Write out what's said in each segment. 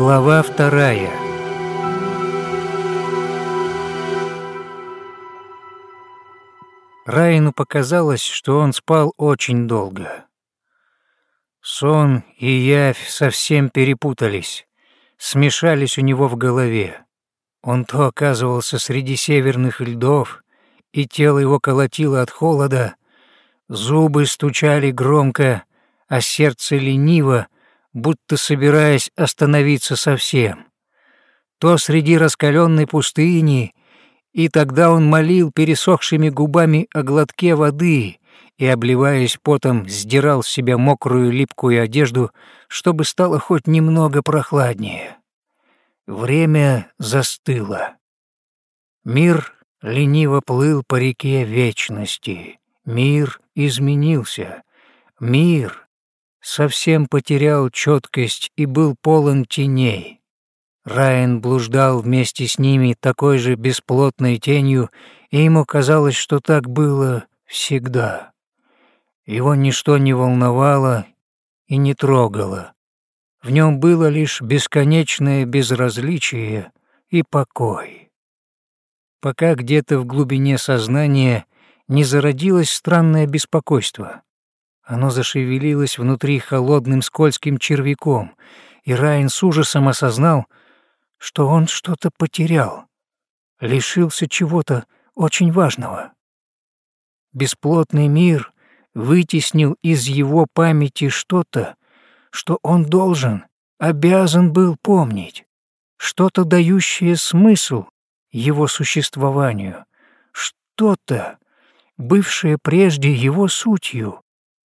Глава вторая Райну показалось, что он спал очень долго. Сон и явь совсем перепутались, смешались у него в голове. Он то оказывался среди северных льдов, и тело его колотило от холода, зубы стучали громко, а сердце лениво, будто собираясь остановиться совсем. То среди раскаленной пустыни, и тогда он молил пересохшими губами о глотке воды и, обливаясь потом, сдирал с себя мокрую липкую одежду, чтобы стало хоть немного прохладнее. Время застыло. Мир лениво плыл по реке вечности. Мир изменился. Мир совсем потерял четкость и был полон теней. Райан блуждал вместе с ними такой же бесплотной тенью, и ему казалось, что так было всегда. Его ничто не волновало и не трогало. В нем было лишь бесконечное безразличие и покой. Пока где-то в глубине сознания не зародилось странное беспокойство. Оно зашевелилось внутри холодным скользким червяком, и Райан с ужасом осознал, что он что-то потерял, лишился чего-то очень важного. Бесплотный мир вытеснил из его памяти что-то, что он должен, обязан был помнить, что-то дающее смысл его существованию, что-то, бывшее прежде его сутью,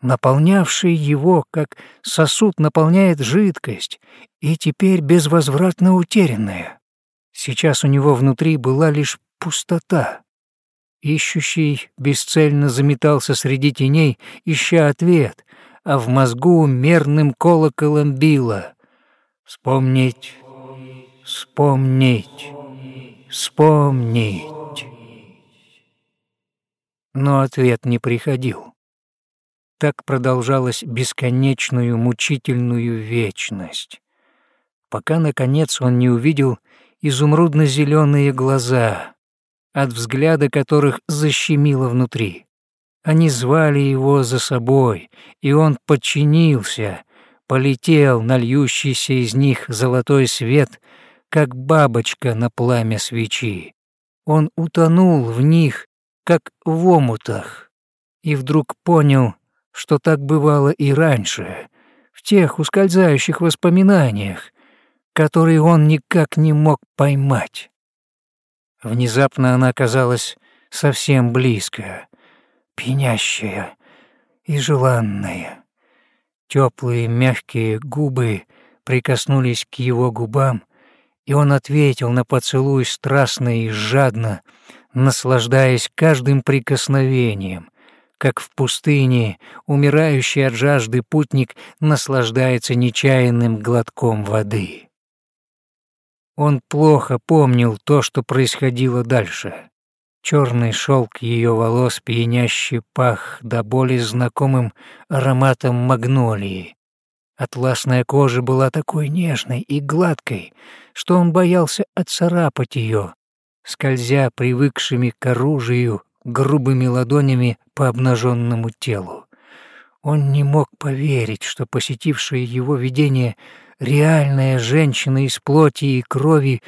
наполнявшее его, как сосуд наполняет жидкость, и теперь безвозвратно утерянное. Сейчас у него внутри была лишь пустота. Ищущий бесцельно заметался среди теней, ища ответ, а в мозгу мерным колоколом било. Вспомнить, вспомнить, вспомнить. Но ответ не приходил. Так продолжалась бесконечную мучительную вечность, пока, наконец, он не увидел изумрудно-зеленые глаза, от взгляда которых защемило внутри. Они звали его за собой, и он подчинился, полетел на льющийся из них золотой свет, как бабочка на пламя свечи. Он утонул в них, как в омутах, и вдруг понял, что так бывало и раньше, в тех ускользающих воспоминаниях, которые он никак не мог поймать. Внезапно она оказалась совсем близко, пенящая и желанная. Теплые мягкие губы прикоснулись к его губам, и он ответил на поцелуй страстно и жадно, наслаждаясь каждым прикосновением, как в пустыне умирающий от жажды путник наслаждается нечаянным глотком воды. Он плохо помнил то, что происходило дальше. Черный шелк ее волос пьянящий пах до боли знакомым ароматом магнолии. Атласная кожа была такой нежной и гладкой, что он боялся отцарапать ее, скользя привыкшими к оружию грубыми ладонями по обнаженному телу. Он не мог поверить, что посетившее его видение — реальная женщина из плоти и крови,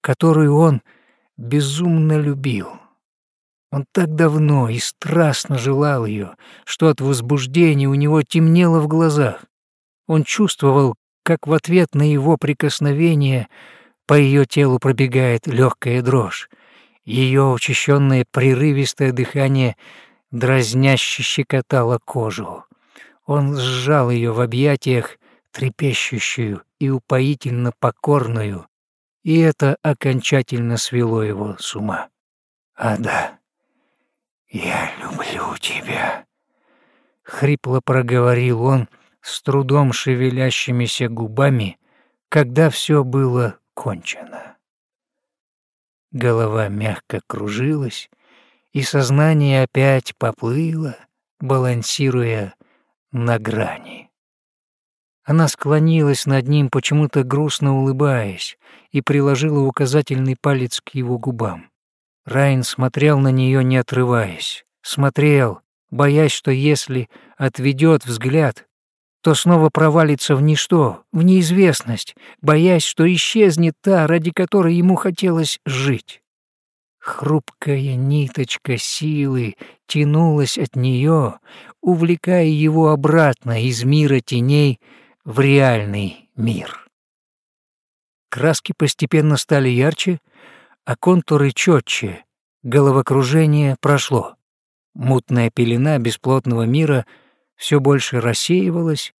которую он безумно любил. Он так давно и страстно желал ее, что от возбуждения у него темнело в глазах. Он чувствовал, как в ответ на его прикосновение по ее телу пробегает легкая дрожь. Ее учащенное прерывистое дыхание дразняще щекотало кожу. Он сжал ее в объятиях, трепещущую и упоительно покорную, и это окончательно свело его с ума. А да, «Я люблю тебя», — хрипло проговорил он с трудом шевелящимися губами, когда все было кончено. Голова мягко кружилась, и сознание опять поплыло, балансируя на грани. Она склонилась над ним, почему-то грустно улыбаясь, и приложила указательный палец к его губам. Райн смотрел на нее, не отрываясь. Смотрел, боясь, что если отведет взгляд, то снова провалится в ничто, в неизвестность, боясь, что исчезнет та, ради которой ему хотелось жить. Хрупкая ниточка силы тянулась от нее, увлекая его обратно из мира теней в реальный мир. Краски постепенно стали ярче, а контуры четче, головокружение прошло. Мутная пелена бесплотного мира все больше рассеивалась,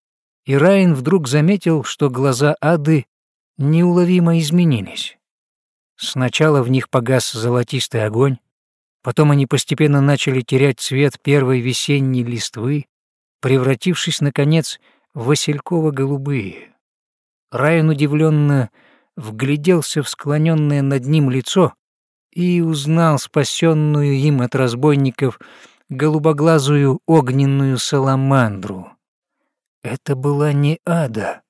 и Райан вдруг заметил, что глаза Ады неуловимо изменились. Сначала в них погас золотистый огонь, потом они постепенно начали терять цвет первой весенней листвы, превратившись, наконец, в васильково-голубые. Райан удивленно вгляделся в склоненное над ним лицо и узнал спасенную им от разбойников голубоглазую огненную саламандру. Это была не ада.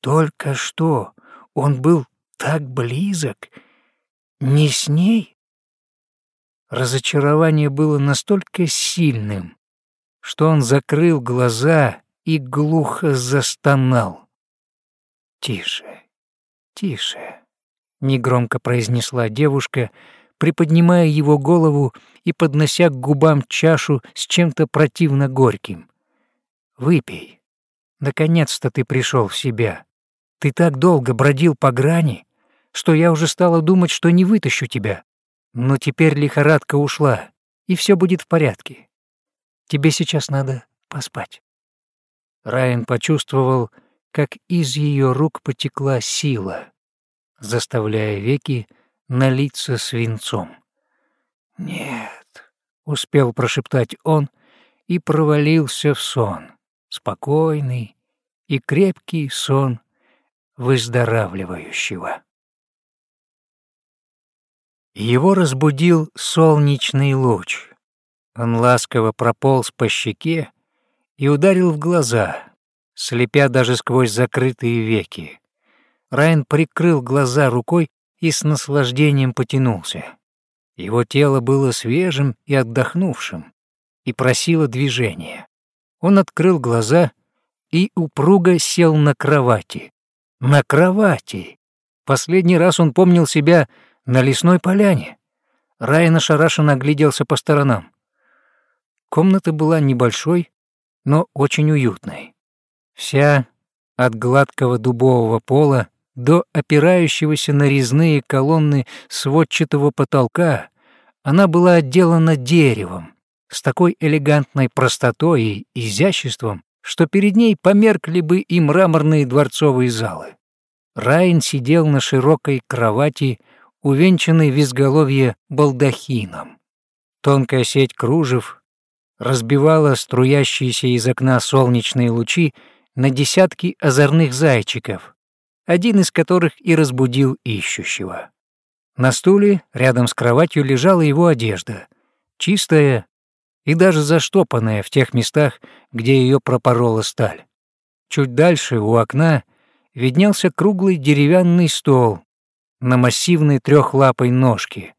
Только что он был так близок — не с ней? Разочарование было настолько сильным, что он закрыл глаза и глухо застонал. «Тише, тише», — негромко произнесла девушка, приподнимая его голову и поднося к губам чашу с чем-то противно горьким. «Выпей. Наконец-то ты пришел в себя. Ты так долго бродил по грани, что я уже стала думать, что не вытащу тебя. Но теперь лихорадка ушла, и все будет в порядке. Тебе сейчас надо поспать». Райан почувствовал, как из ее рук потекла сила, заставляя веки налиться свинцом. «Нет», — успел прошептать он и провалился в сон, спокойный и крепкий сон выздоравливающего. Его разбудил солнечный луч. Он ласково прополз по щеке и ударил в глаза, слепя даже сквозь закрытые веки. Райан прикрыл глаза рукой и с наслаждением потянулся. Его тело было свежим и отдохнувшим, и просило движения. Он открыл глаза и упруго сел на кровати. На кровати! Последний раз он помнил себя на лесной поляне. Райан ошарашенно огляделся по сторонам. Комната была небольшой, но очень уютной. Вся от гладкого дубового пола до опирающегося на резные колонны сводчатого потолка она была отделана деревом с такой элегантной простотой и изяществом, что перед ней померкли бы и мраморные дворцовые залы. Райан сидел на широкой кровати увенчанный в изголовье балдахином. Тонкая сеть кружев разбивала струящиеся из окна солнечные лучи на десятки озорных зайчиков, один из которых и разбудил ищущего. На стуле рядом с кроватью лежала его одежда, чистая и даже заштопанная в тех местах, где ее пропорола сталь. Чуть дальше, у окна, виднелся круглый деревянный стол на массивной трехлапой ножке,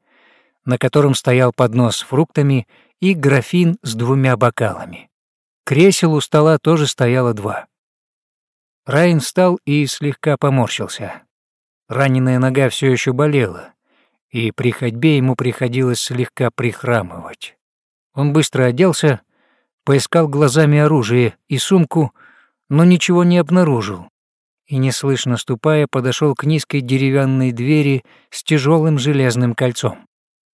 на котором стоял поднос с фруктами и графин с двумя бокалами. Кресел у стола тоже стояло два. Райан встал и слегка поморщился. Раненая нога все еще болела, и при ходьбе ему приходилось слегка прихрамывать. Он быстро оделся, поискал глазами оружие и сумку, но ничего не обнаружил, и, неслышно ступая, подошел к низкой деревянной двери с тяжелым железным кольцом.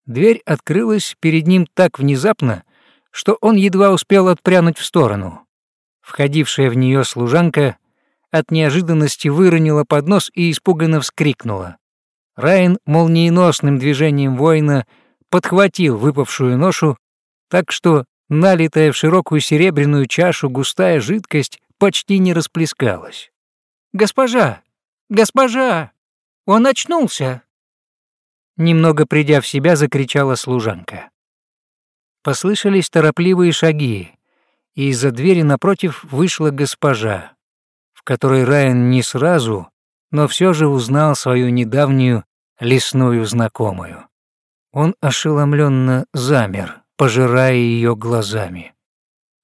Дверь открылась перед ним так внезапно, что он едва успел отпрянуть в сторону. Входившая в нее служанка от неожиданности выронила поднос и испуганно вскрикнула. Райан молниеносным движением воина подхватил выпавшую ношу, так что налитая в широкую серебряную чашу густая жидкость почти не расплескалась. «Госпожа! Госпожа! Он очнулся!» Немного придя в себя, закричала служанка. Послышались торопливые шаги, и из-за двери напротив вышла госпожа которой Райан не сразу, но все же узнал свою недавнюю лесную знакомую. Он ошеломленно замер, пожирая ее глазами.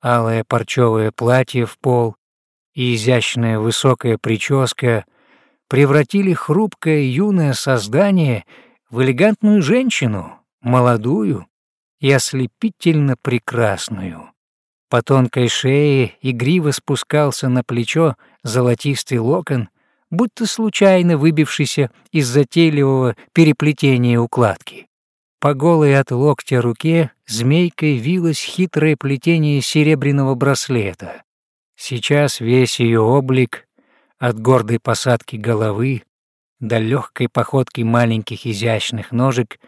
Алое парчевое платье в пол и изящная высокая прическа превратили хрупкое юное создание в элегантную женщину, молодую и ослепительно прекрасную. По тонкой шее игриво спускался на плечо золотистый локон, будто случайно выбившийся из затейливого переплетения укладки. По голой от локтя руке змейкой вилось хитрое плетение серебряного браслета. Сейчас весь ее облик, от гордой посадки головы до легкой походки маленьких изящных ножек,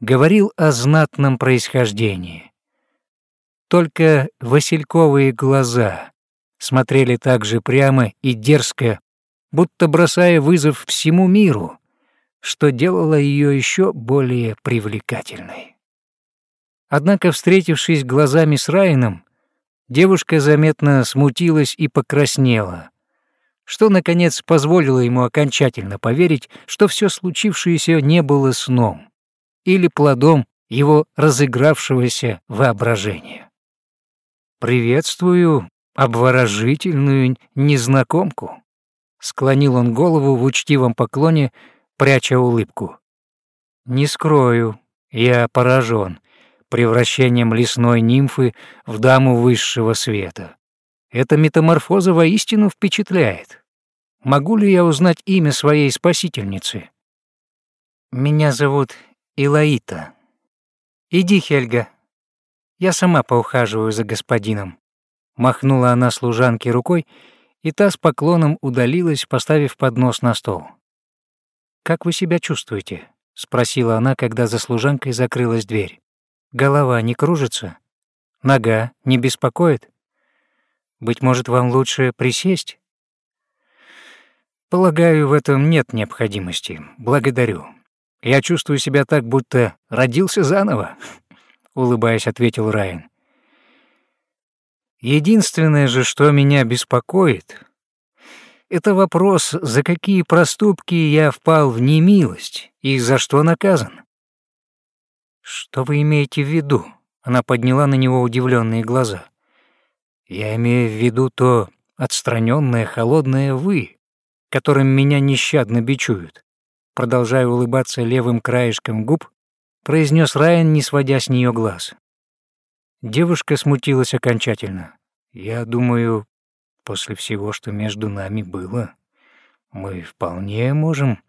говорил о знатном происхождении. Только васильковые глаза смотрели так же прямо и дерзко, будто бросая вызов всему миру, что делало ее еще более привлекательной. Однако, встретившись глазами с Райаном, девушка заметно смутилась и покраснела, что, наконец, позволило ему окончательно поверить, что все случившееся не было сном или плодом его разыгравшегося воображения. «Приветствую обворожительную незнакомку», — склонил он голову в учтивом поклоне, пряча улыбку. «Не скрою, я поражен превращением лесной нимфы в даму высшего света. Эта метаморфоза воистину впечатляет. Могу ли я узнать имя своей спасительницы?» «Меня зовут Илаита. Иди, Хельга, я сама поухаживаю за господином». Махнула она служанке рукой, и та с поклоном удалилась, поставив поднос на стол. «Как вы себя чувствуете?» — спросила она, когда за служанкой закрылась дверь. «Голова не кружится? Нога не беспокоит? Быть может, вам лучше присесть?» «Полагаю, в этом нет необходимости. Благодарю. Я чувствую себя так, будто родился заново», улыбаясь, ответил Райан. Единственное же, что меня беспокоит, это вопрос, за какие проступки я впал в немилость и за что наказан. Что вы имеете в виду? Она подняла на него удивленные глаза. Я имею в виду то отстраненное, холодное вы, которым меня нещадно бичуют. Продолжая улыбаться левым краешком губ, произнес Райан, не сводя с нее глаз. Девушка смутилась окончательно. «Я думаю, после всего, что между нами было, мы вполне можем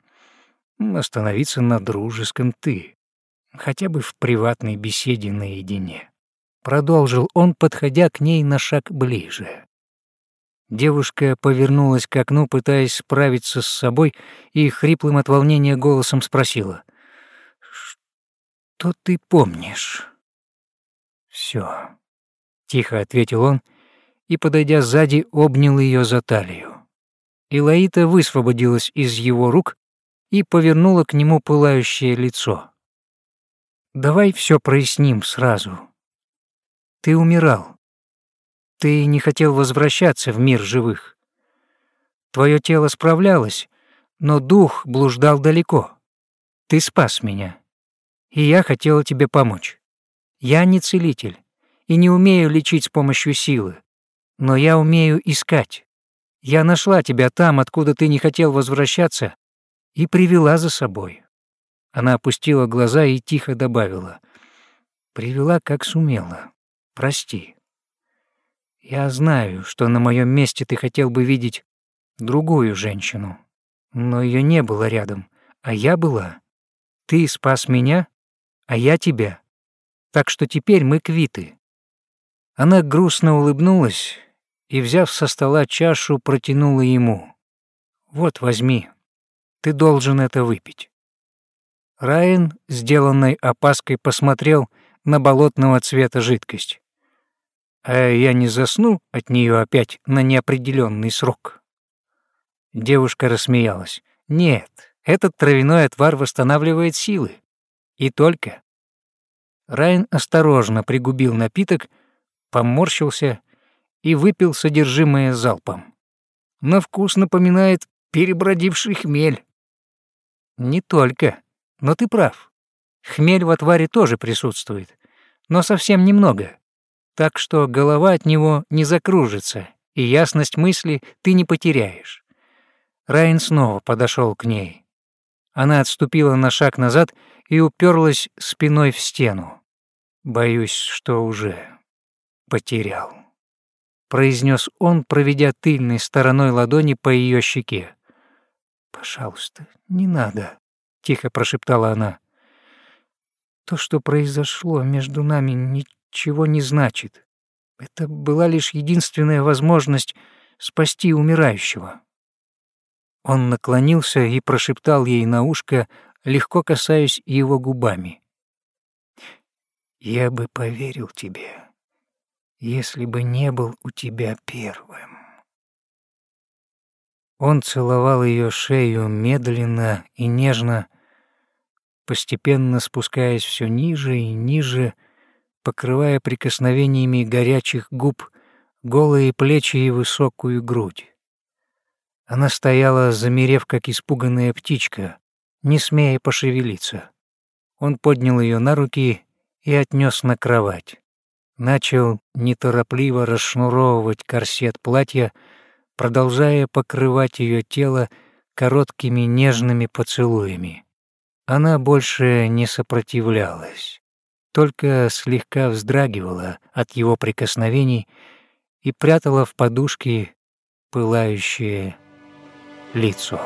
остановиться на дружеском «ты», хотя бы в приватной беседе наедине». Продолжил он, подходя к ней на шаг ближе. Девушка повернулась к окну, пытаясь справиться с собой, и хриплым от волнения голосом спросила — что ты помнишь?» «Все», — тихо ответил он и, подойдя сзади, обнял ее за талию. Илаита высвободилась из его рук и повернула к нему пылающее лицо. «Давай все проясним сразу. Ты умирал. Ты не хотел возвращаться в мир живых. Твое тело справлялось, но дух блуждал далеко. Ты спас меня и я хотела тебе помочь. Я не целитель и не умею лечить с помощью силы, но я умею искать. Я нашла тебя там, откуда ты не хотел возвращаться, и привела за собой». Она опустила глаза и тихо добавила. «Привела, как сумела. Прости. Я знаю, что на моем месте ты хотел бы видеть другую женщину, но ее не было рядом, а я была. Ты спас меня, а я тебя. Так что теперь мы квиты». Она грустно улыбнулась и, взяв со стола чашу, протянула ему. «Вот, возьми. Ты должен это выпить». Райан, сделанной опаской, посмотрел на болотного цвета жидкость. «А я не засну от нее опять на неопределенный срок?» Девушка рассмеялась. «Нет, этот травяной отвар восстанавливает силы. И только. Райан осторожно пригубил напиток, поморщился и выпил содержимое залпом. На вкус напоминает перебродивший хмель. Не только, но ты прав. Хмель в отваре тоже присутствует, но совсем немного. Так что голова от него не закружится, и ясность мысли ты не потеряешь. Райан снова подошел к ней. Она отступила на шаг назад и уперлась спиной в стену. Боюсь, что уже потерял, произнес он, проведя тыльной стороной ладони по ее щеке. Пожалуйста, не надо, тихо прошептала она. То, что произошло между нами, ничего не значит. Это была лишь единственная возможность спасти умирающего. Он наклонился и прошептал ей на ушко, легко касаясь его губами. «Я бы поверил тебе, если бы не был у тебя первым». Он целовал ее шею медленно и нежно, постепенно спускаясь все ниже и ниже, покрывая прикосновениями горячих губ голые плечи и высокую грудь. Она стояла, замерев, как испуганная птичка, не смея пошевелиться. Он поднял ее на руки и отнес на кровать. Начал неторопливо расшнуровывать корсет платья, продолжая покрывать ее тело короткими нежными поцелуями. Она больше не сопротивлялась, только слегка вздрагивала от его прикосновений и прятала в подушки пылающие лицо.